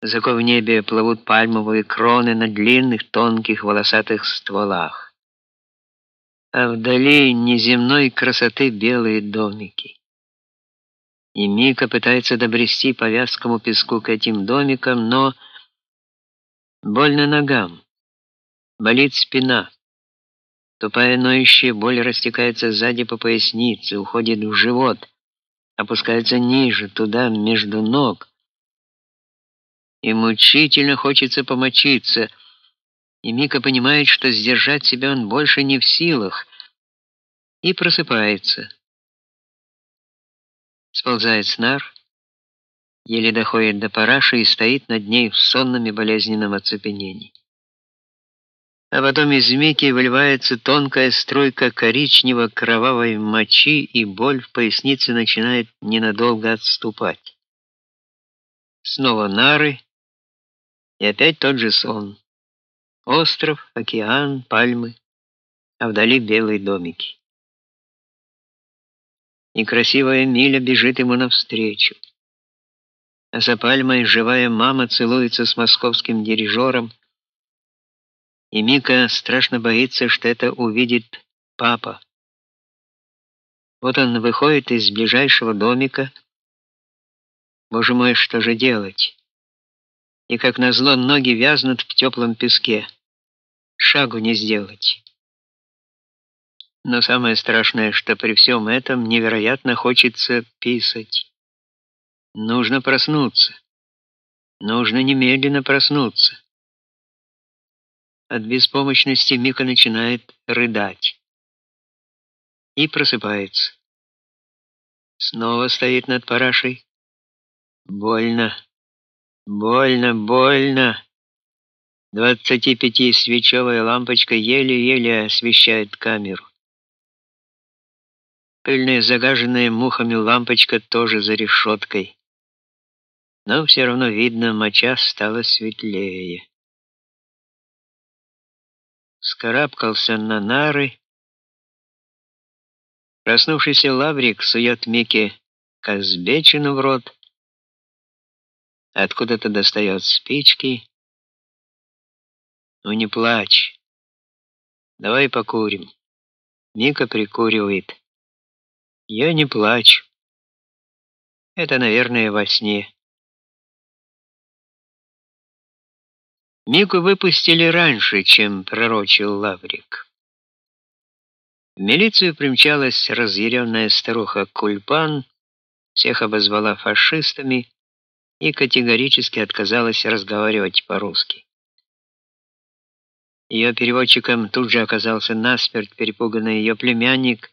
Высоко в небе плывут пальмовые кроны на длинных тонких волосатых стволах. А вдали неземной красоты белые домики. И Мика пытается добрести по вязкому песку к этим домикам, но больно ногам. Болит спина. Тупая ноющая боль растекается сзади по пояснице, уходит в живот, опускается ниже, туда, между ног. И мучительно хочется помочиться. И Мика понимает, что сдержать себя он больше не в силах, и просыпается. Сползает с нар, еле доходит до параши и стоит над ней в сонном и болезненном оцепенении а потом из Мики выливается тонкая струйка коричнево-кровавой мочи, и боль в пояснице начинает ненадолго отступать. Снова нары, и опять тот же сон. Остров, океан, пальмы, а вдали белые домики. И красивая Миля бежит ему навстречу. А за пальмой живая мама целуется с московским дирижером, и Мика страшно боится, что это увидит папа. Вот он выходит из ближайшего домика. Боже мой, что же делать? И как назло ноги вязнут в теплом песке. Шагу не сделать. Но самое страшное, что при всем этом невероятно хочется писать. Нужно проснуться. Нужно немедленно проснуться. От беспомощности Мика начинает рыдать. И просыпается. Снова стоит над парашей. Больно. Больно, больно. Двадцатипятисвечевая лампочка еле-еле освещает камеру. Пыльная, загаженная мухами лампочка тоже за решеткой. Но все равно видно, моча стала светлее вскарабкался на нары. Проснувшийся лаврик сует Мике казбечину в рот, откуда-то достает спички. Ну не плачь. Давай покурим. Мика прикуривает. Я не плачу. Это, наверное, во сне. Мику выпустили раньше, чем пророчил Лаврик. В милицию примчалась разъяренная старуха Кульпан, всех обозвала фашистами и категорически отказалась разговаривать по-русски. Ее переводчиком тут же оказался насмерть перепуганный ее племянник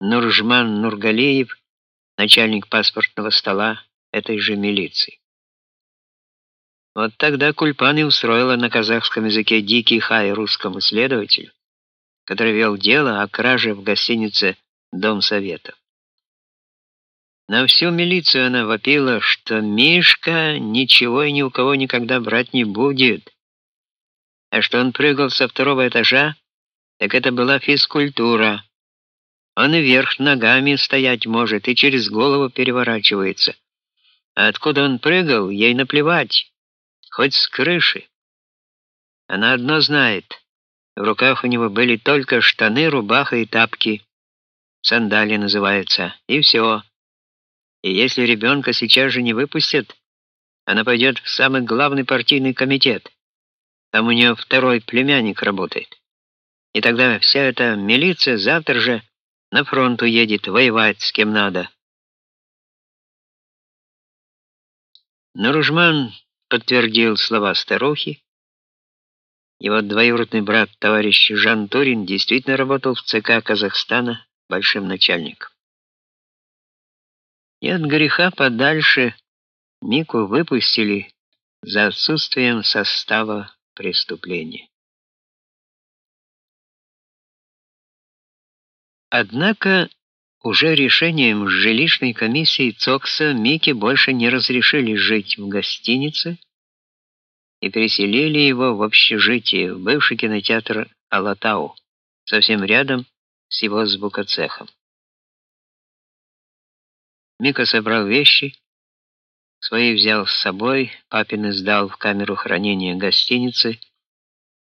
Нуржман Нургалеев, начальник паспортного стола этой же милиции. Вот тогда Кульпан и устроила на казахском языке дикий хай русскому следователю, который вел дело о краже в гостинице Дом Советов. На всю милицию она вопила, что Мишка ничего и ни у кого никогда брать не будет. А что он прыгал со второго этажа, так это была физкультура. Он и вверх ногами стоять может, и через голову переворачивается. А откуда он прыгал, ей наплевать хоть с крыши. Она одно знает. В руках у него были только штаны, рубаха и тапки. Сандали называются. И все. И если ребенка сейчас же не выпустят, она пойдет в самый главный партийный комитет. Там у нее второй племянник работает. И тогда вся эта милиция завтра же на фронт уедет воевать с кем надо. Но Ружман подтвердил слова старухи. Его двоюродный брат, товарищ Жан Турин, действительно работал в ЦК Казахстана большим начальником. И от греха подальше Мику выпустили за отсутствием состава преступления. Однако уже решением жилищной комиссии ЦОКСа Мике больше не разрешили жить в гостинице и переселили его в общежитие, в бывший кинотеатр Алатау, совсем рядом с его звукоцехом. Мика собрал вещи, Свои взял с собой, папины сдал в камеру хранения гостиницы